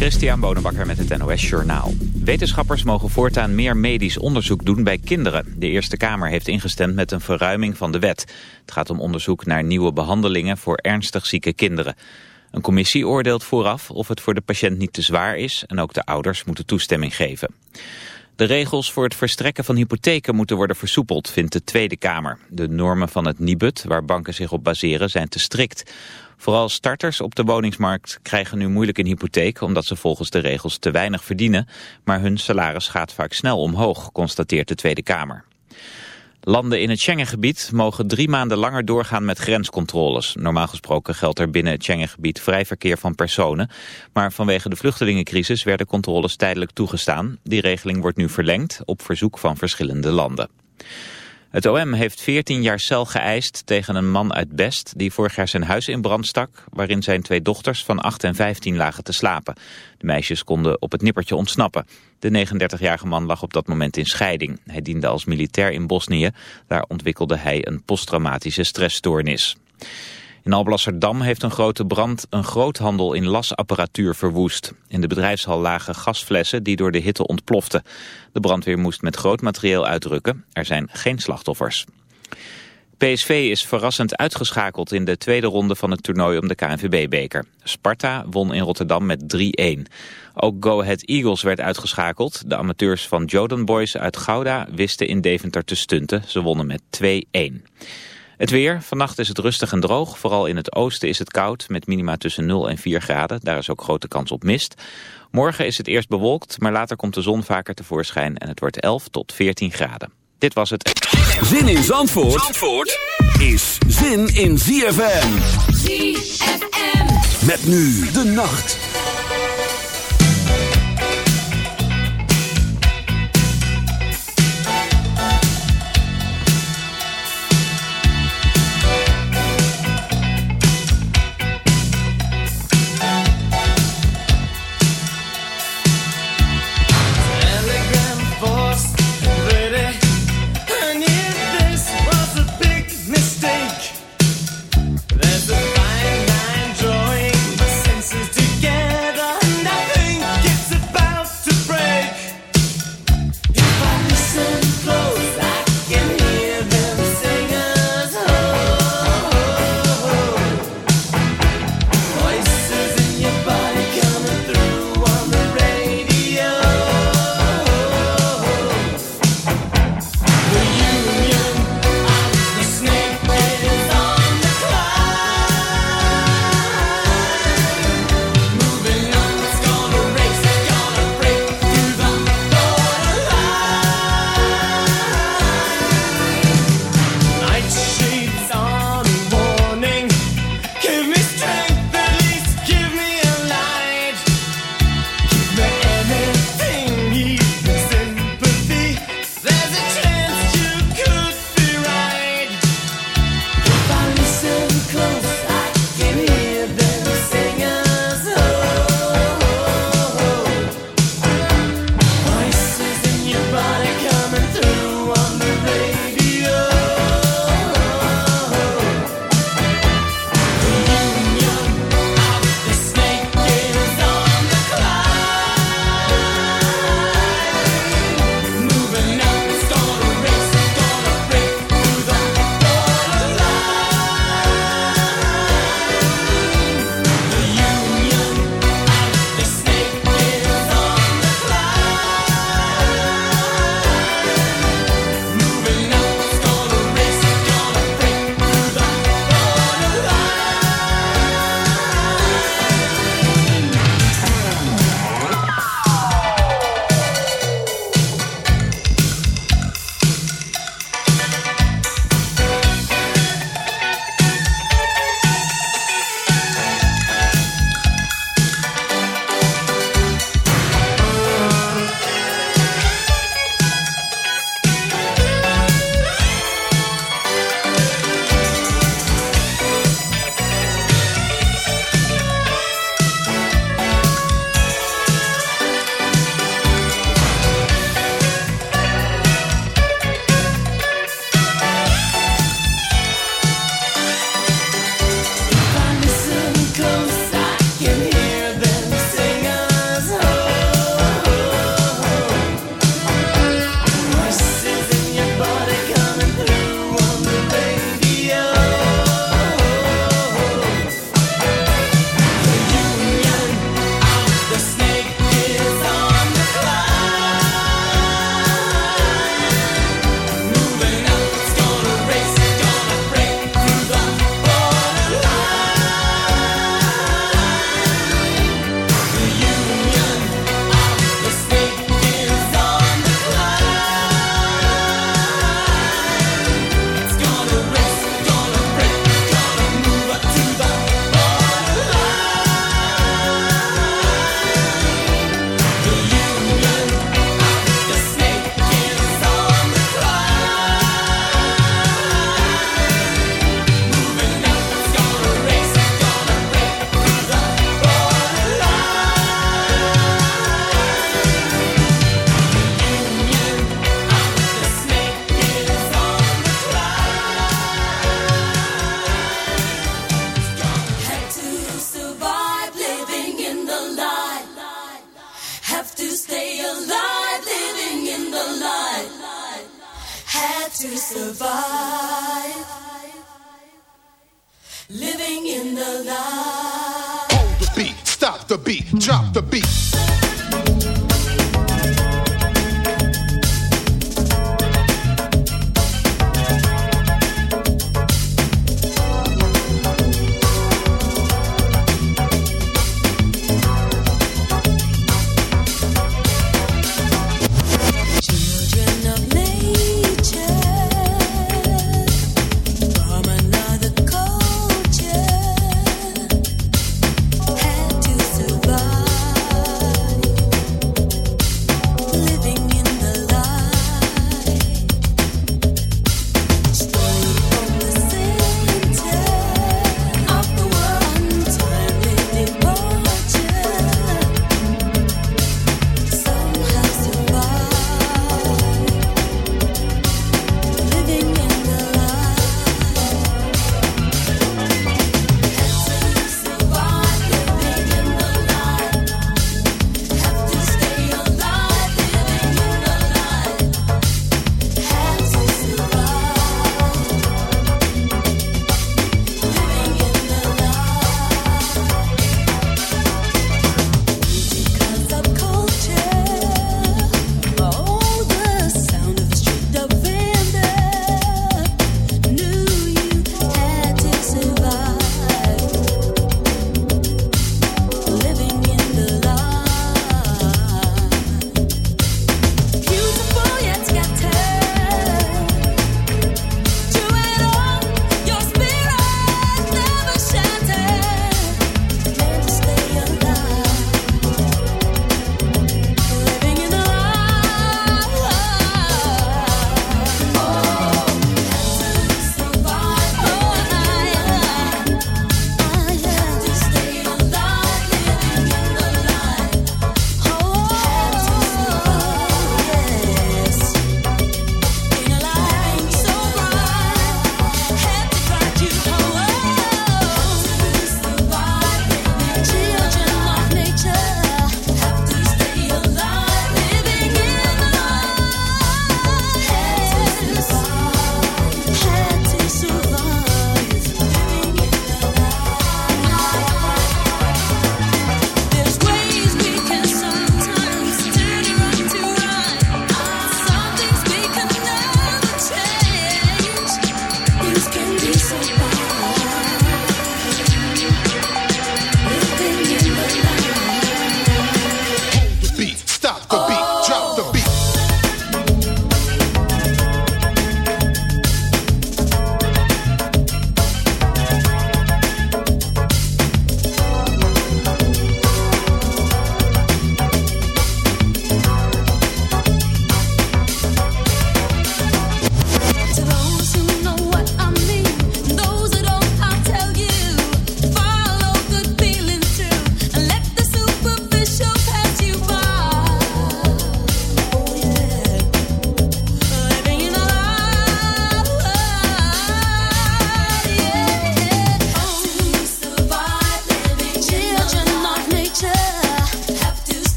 Christian Bonenbakker met het NOS Journaal. Wetenschappers mogen voortaan meer medisch onderzoek doen bij kinderen. De Eerste Kamer heeft ingestemd met een verruiming van de wet. Het gaat om onderzoek naar nieuwe behandelingen voor ernstig zieke kinderen. Een commissie oordeelt vooraf of het voor de patiënt niet te zwaar is... en ook de ouders moeten toestemming geven. De regels voor het verstrekken van hypotheken moeten worden versoepeld, vindt de Tweede Kamer. De normen van het Nibud, waar banken zich op baseren, zijn te strikt. Vooral starters op de woningsmarkt krijgen nu moeilijk een hypotheek... omdat ze volgens de regels te weinig verdienen... maar hun salaris gaat vaak snel omhoog, constateert de Tweede Kamer. Landen in het Schengengebied mogen drie maanden langer doorgaan met grenscontroles. Normaal gesproken geldt er binnen het Schengengebied vrij verkeer van personen. Maar vanwege de vluchtelingencrisis werden controles tijdelijk toegestaan. Die regeling wordt nu verlengd op verzoek van verschillende landen. Het OM heeft 14 jaar cel geëist tegen een man uit Best... die vorig jaar zijn huis in brand stak... waarin zijn twee dochters van 8 en 15 lagen te slapen. De meisjes konden op het nippertje ontsnappen. De 39-jarige man lag op dat moment in scheiding. Hij diende als militair in Bosnië. Daar ontwikkelde hij een posttraumatische stressstoornis. In Alblasserdam heeft een grote brand een groothandel in lasapparatuur verwoest. In de bedrijfshal lagen gasflessen die door de hitte ontploften. De brandweer moest met groot materieel uitrukken. Er zijn geen slachtoffers. PSV is verrassend uitgeschakeld in de tweede ronde van het toernooi om de KNVB-beker. Sparta won in Rotterdam met 3-1. Ook Go Ahead Eagles werd uitgeschakeld. De amateurs van Jordan Boys uit Gouda wisten in Deventer te stunten. Ze wonnen met 2-1. Het weer. Vannacht is het rustig en droog. Vooral in het oosten is het koud met minima tussen 0 en 4 graden. Daar is ook grote kans op mist. Morgen is het eerst bewolkt, maar later komt de zon vaker tevoorschijn en het wordt 11 tot 14 graden. Dit was het. Zin in Zandvoort, Zandvoort is zin in ZFM. ZFM. Met nu de nacht.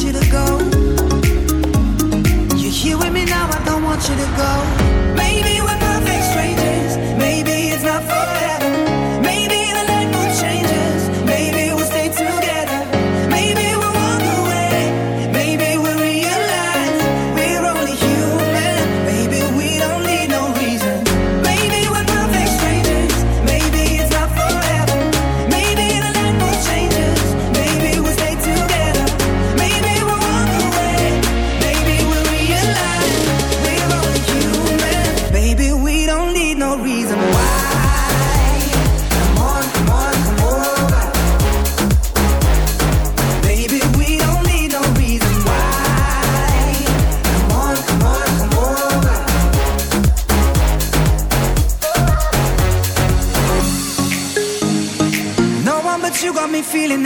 you to go. You're here with me now, I don't want you to go. Maybe we're.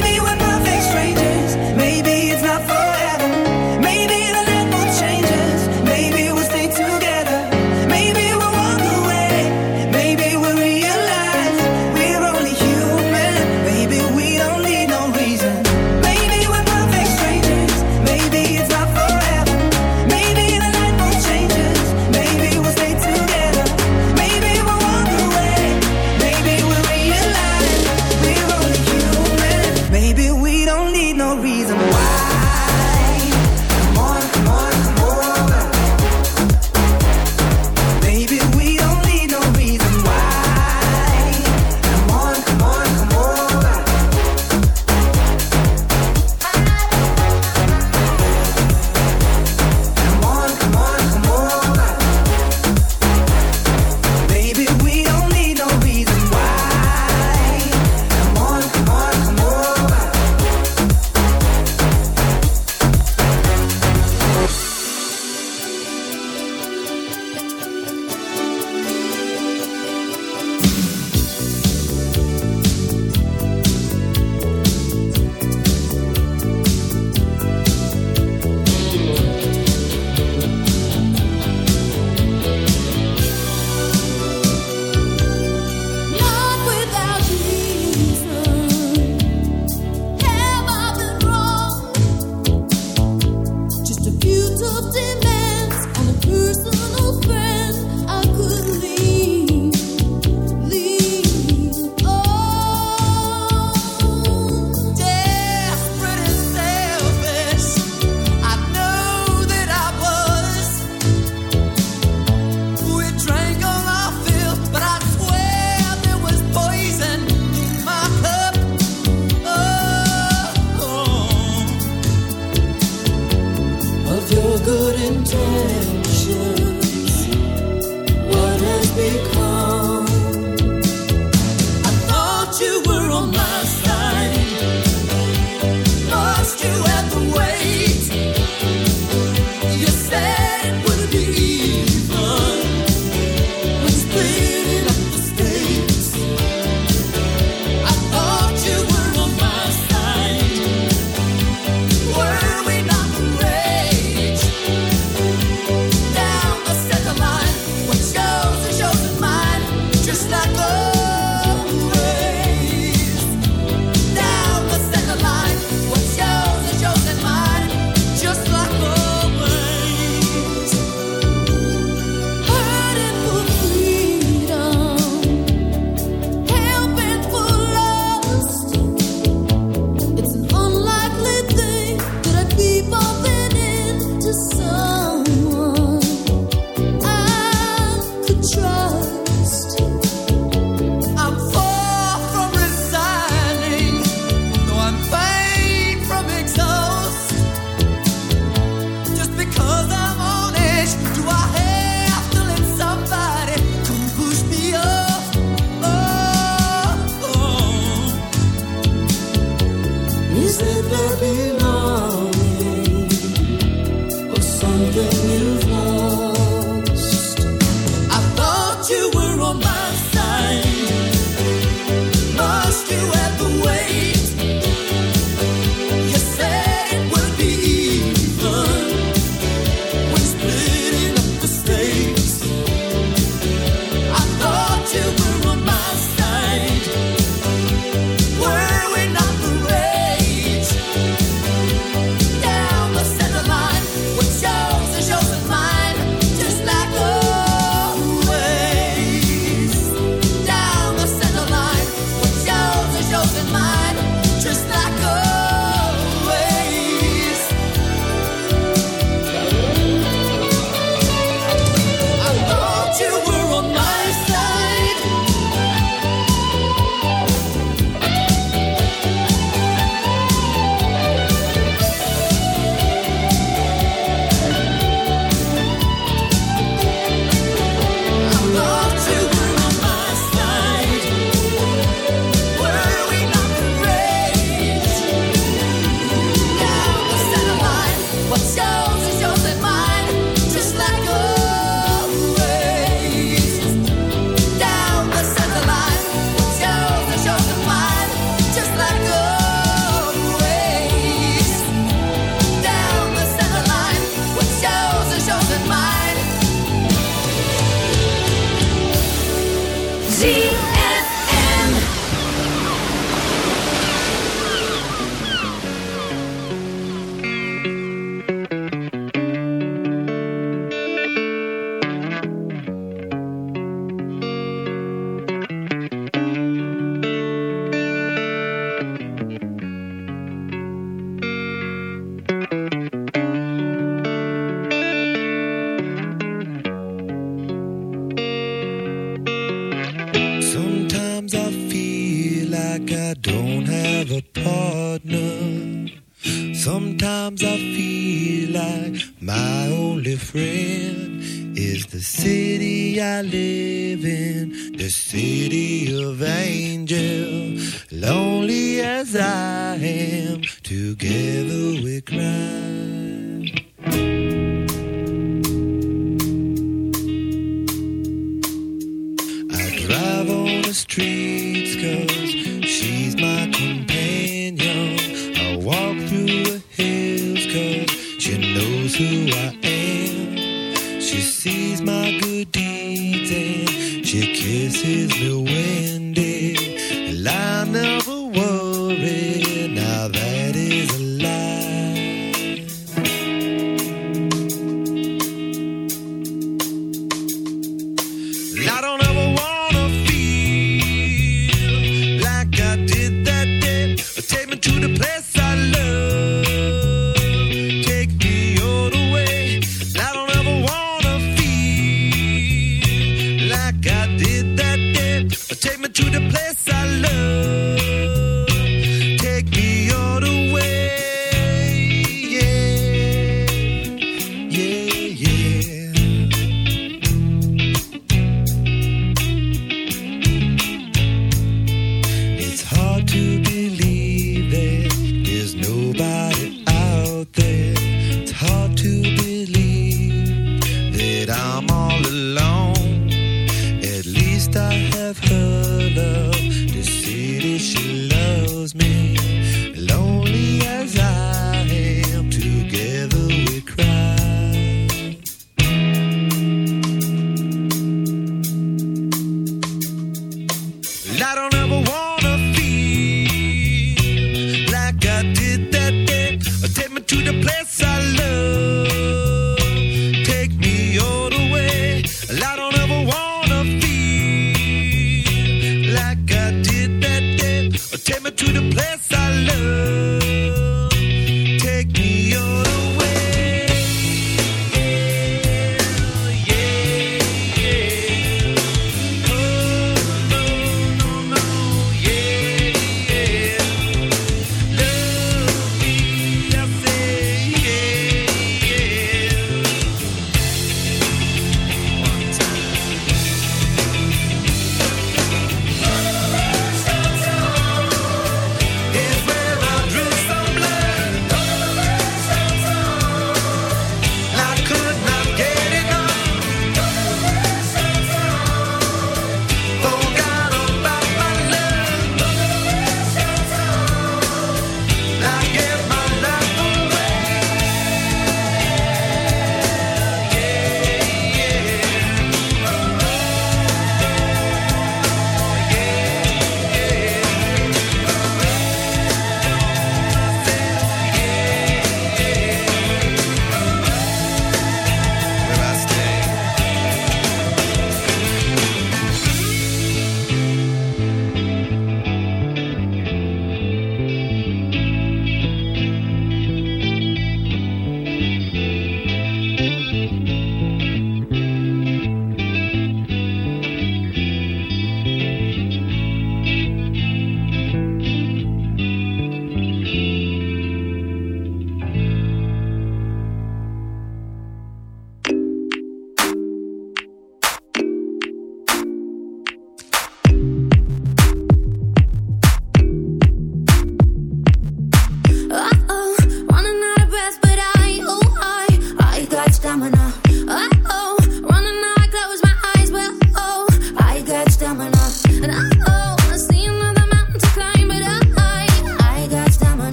baby, we're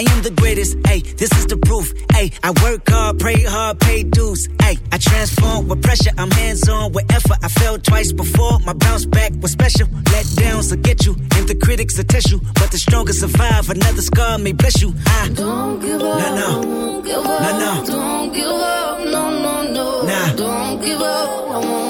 I am the greatest, ayy, this is the proof, ayy. I work hard, pray hard, pay dues, ayy. I transform with pressure, I'm hands on with effort. I fell twice before, my bounce back was special. Let downs will get you, and the critics will test you. But the strongest survive, another scar may bless you. I don't give up, no, no, no, no, don't give up, no, no, no, nah. don't give up, I won't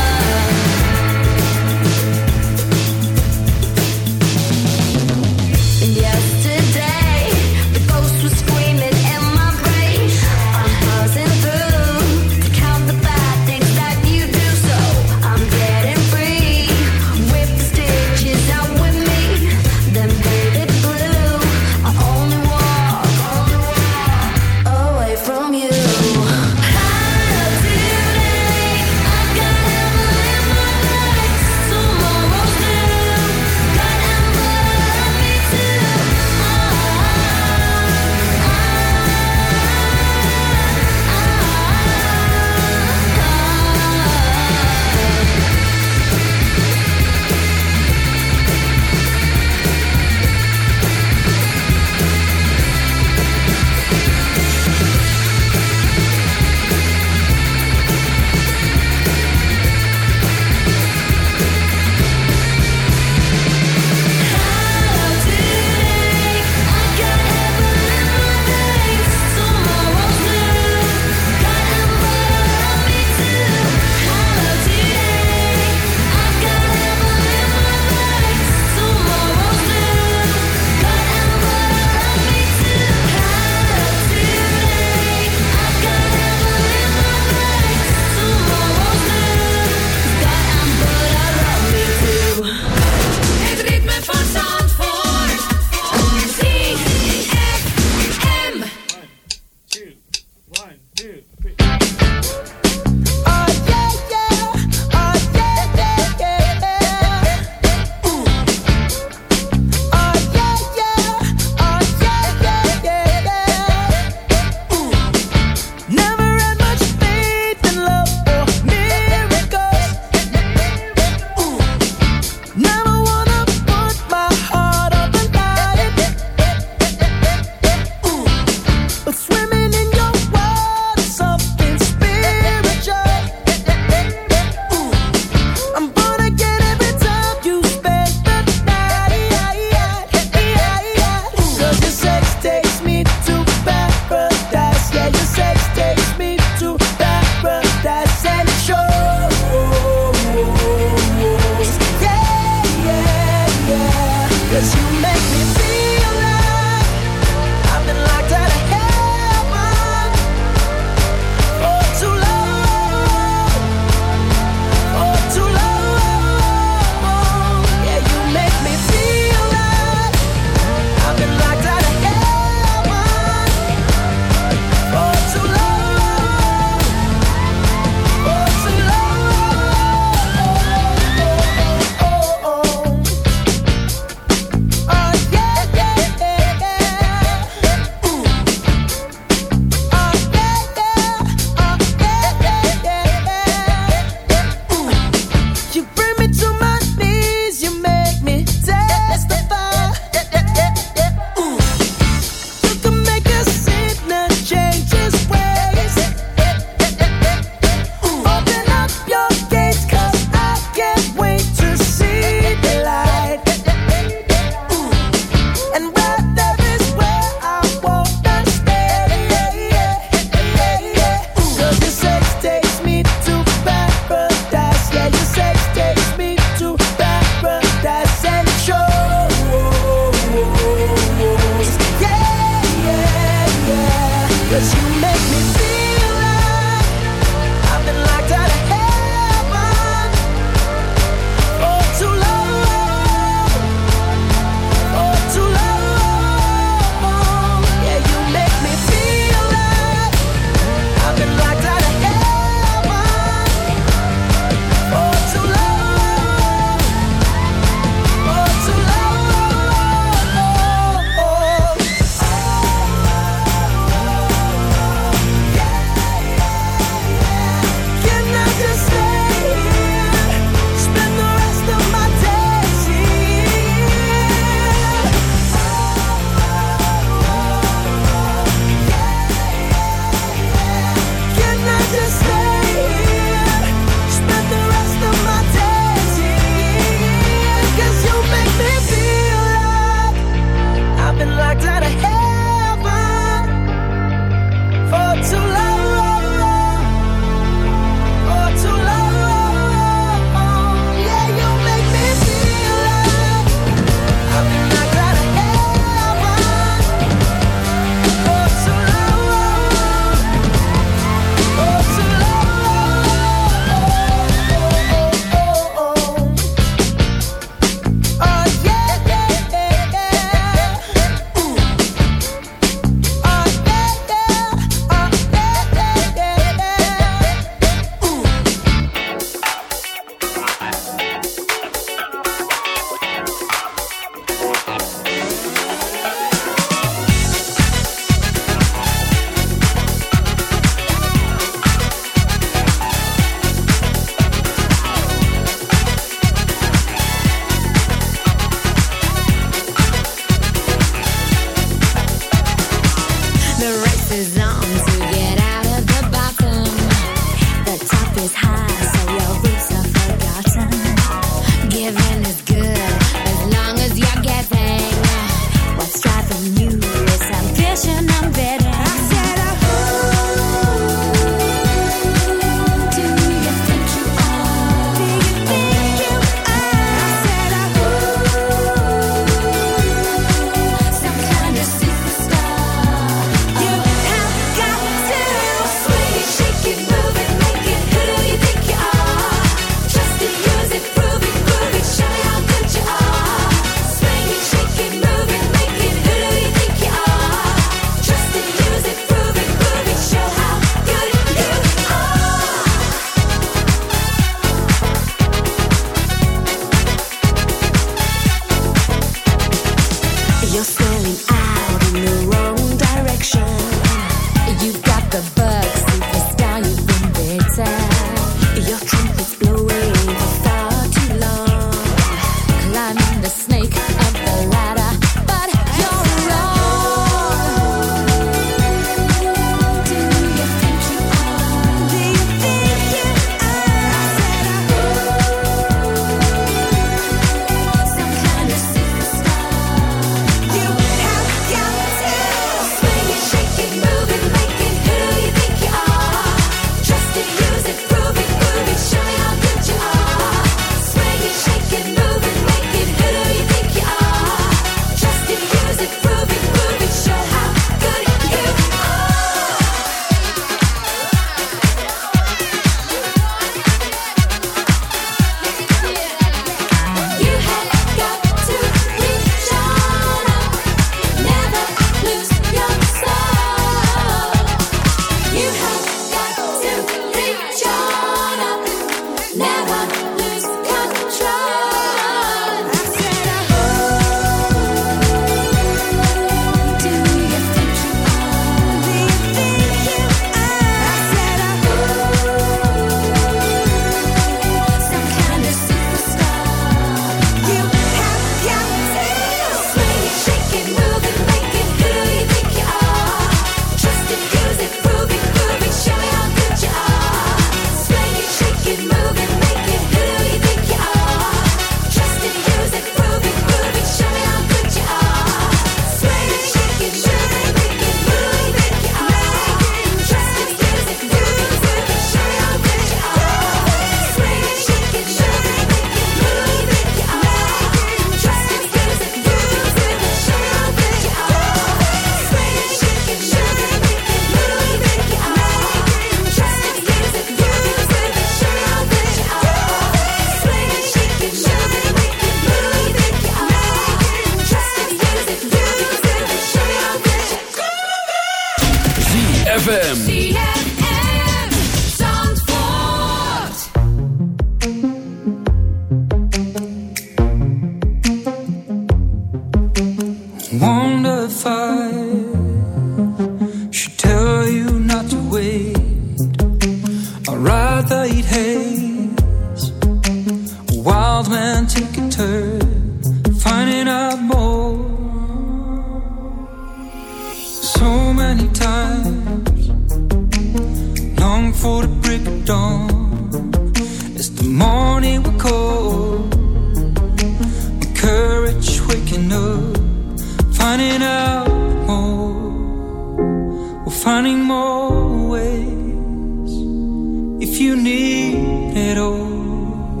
you need it all.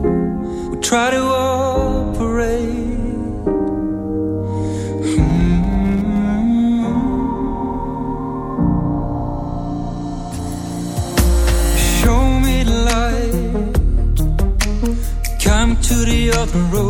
We try to operate. Hmm. Show me light. Come to the other road